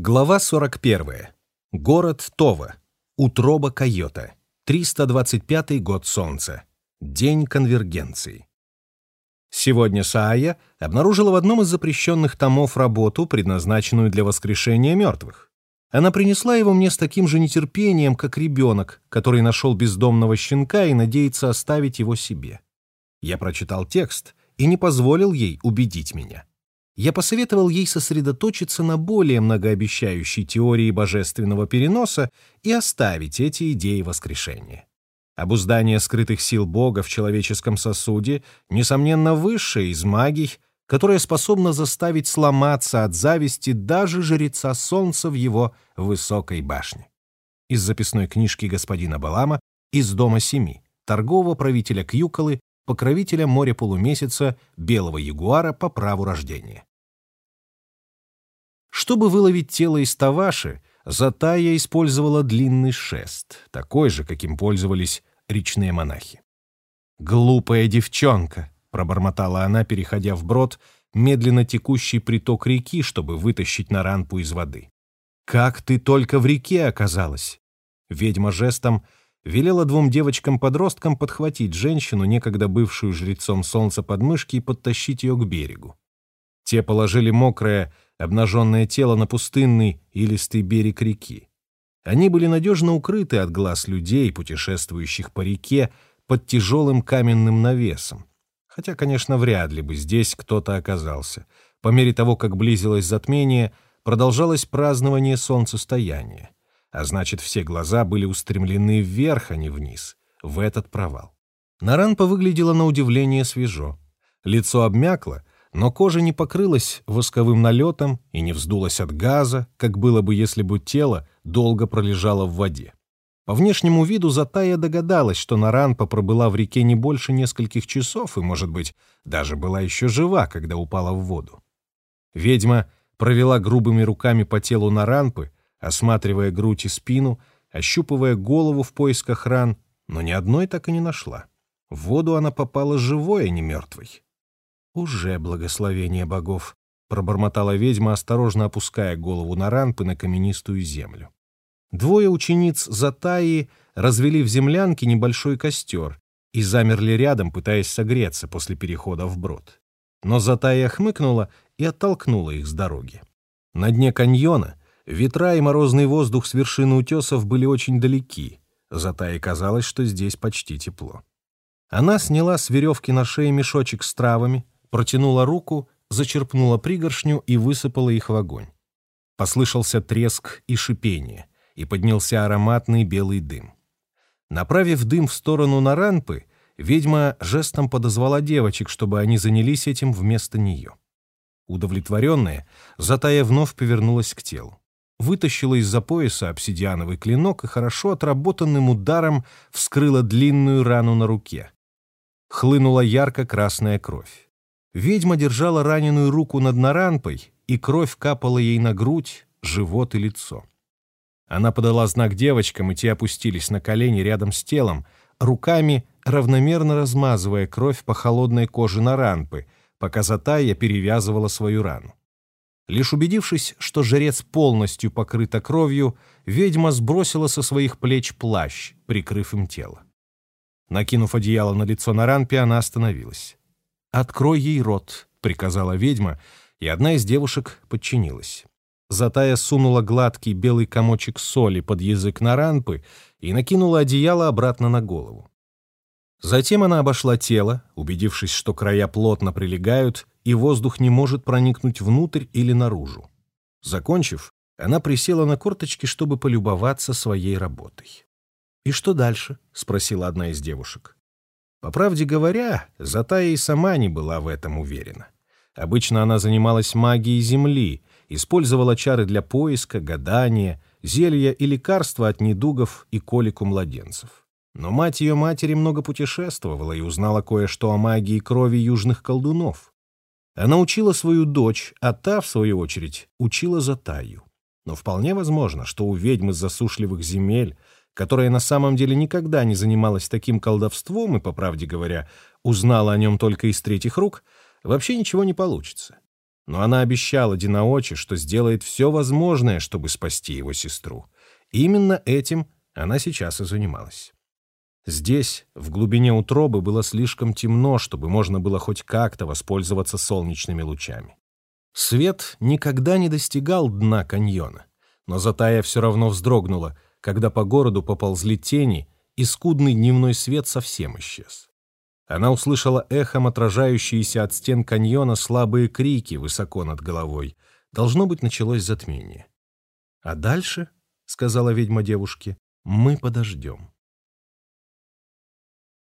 Глава 41. Город Това. Утроба койота. 325 год Солнца. День конвергенции. Сегодня Саая обнаружила в одном из запрещенных томов работу, предназначенную для воскрешения мертвых. Она принесла его мне с таким же нетерпением, как ребенок, который нашел бездомного щенка и надеется оставить его себе. Я прочитал текст и не позволил ей убедить меня я посоветовал ей сосредоточиться на более многообещающей теории божественного переноса и оставить эти идеи воскрешения. Обуздание скрытых сил Бога в человеческом сосуде, несомненно, высшее из магий, которая способна заставить сломаться от зависти даже жреца солнца в его высокой башне. Из записной книжки господина Балама «Из дома семи» торгового правителя Кьюколы, покровителя моря полумесяца, белого ягуара по праву рождения. Чтобы выловить тело из Таваши, Затая использовала длинный шест, такой же, каким пользовались речные монахи. «Глупая девчонка!» — пробормотала она, переходя в брод, медленно текущий приток реки, чтобы вытащить наранпу из воды. «Как ты только в реке оказалась!» Ведьма жестом велела двум девочкам-подросткам подхватить женщину, некогда бывшую жрецом солнца под мышки, и подтащить ее к берегу. Те положили мокрое, обнаженное тело на пустынный илистый берег реки. Они были надежно укрыты от глаз людей, путешествующих по реке, под тяжелым каменным навесом. Хотя, конечно, вряд ли бы здесь кто-то оказался. По мере того, как близилось затмение, продолжалось празднование солнцестояния. А значит, все глаза были устремлены вверх, а не вниз, в этот провал. Наранпа выглядела на удивление свежо. Лицо обмякло, но кожа не покрылась восковым налетом и не вздулась от газа, как было бы, если бы тело долго пролежало в воде. По внешнему виду Затая догадалась, что Наранпа пробыла в реке не больше нескольких часов и, может быть, даже была еще жива, когда упала в воду. Ведьма провела грубыми руками по телу Наранпы, осматривая грудь и спину, ощупывая голову в поисках ран, но ни одной так и не нашла. В воду она попала живой, а не мертвой. «Уже благословение богов», — пробормотала ведьма, осторожно опуская голову на рампы на каменистую землю. Двое учениц Затаи развели в землянке небольшой костер и замерли рядом, пытаясь согреться после перехода в брод. Но Затая хмыкнула и оттолкнула их с дороги. На дне каньона ветра и морозный воздух с вершины утесов были очень далеки. Затае казалось, что здесь почти тепло. Она сняла с веревки на шее мешочек с травами, протянула руку, зачерпнула пригоршню и высыпала их в огонь. Послышался треск и шипение, и поднялся ароматный белый дым. Направив дым в сторону Наранпы, ведьма жестом подозвала девочек, чтобы они занялись этим вместо нее. Удовлетворенная, Затая вновь повернулась к телу. Вытащила из-за пояса обсидиановый клинок и хорошо отработанным ударом вскрыла длинную рану на руке. Хлынула ярко-красная кровь. Ведьма держала раненую руку над наранпой, и кровь капала ей на грудь, живот и лицо. Она подала знак девочкам, и те опустились на колени рядом с телом, руками равномерно размазывая кровь по холодной коже наранпы, пока Затая перевязывала свою рану. Лишь убедившись, что жрец полностью покрыта кровью, ведьма сбросила со своих плеч плащ, прикрыв им тело. Накинув одеяло на лицо Наранпе, она остановилась. «Открой ей рот», — приказала ведьма, и одна из девушек подчинилась. Затая сунула гладкий белый комочек соли под язык наранпы и накинула одеяло обратно на голову. Затем она обошла тело, убедившись, что края плотно прилегают, и воздух не может проникнуть внутрь или наружу. Закончив, она присела на корточки, чтобы полюбоваться своей работой. «И что дальше?» — спросила одна из девушек. По правде говоря, Затая и сама не была в этом уверена. Обычно она занималась магией Земли, использовала чары для поиска, гадания, зелья и лекарства от недугов и колик у младенцев. Но мать ее матери много путешествовала и узнала кое-что о магии крови южных колдунов. Она учила свою дочь, а та, в свою очередь, учила Затаю. Но вполне возможно, что у ведьм из засушливых земель которая на самом деле никогда не занималась таким колдовством и, по правде говоря, узнала о нем только из третьих рук, вообще ничего не получится. но она обещала Динаочи, что сделает все возможное, чтобы спасти его сестру. Именно этим она сейчас и занималась. Здесь, в глубине утробы, было слишком темно, чтобы можно было хоть как-то воспользоваться солнечными лучами. Свет никогда не достигал дна каньона, но Затая все равно вздрогнула, когда по городу поползли тени, и скудный дневной свет совсем исчез. Она услышала эхом отражающиеся от стен каньона слабые крики высоко над головой. Должно быть, началось затмение. «А дальше, — сказала ведьма девушке, — мы подождем».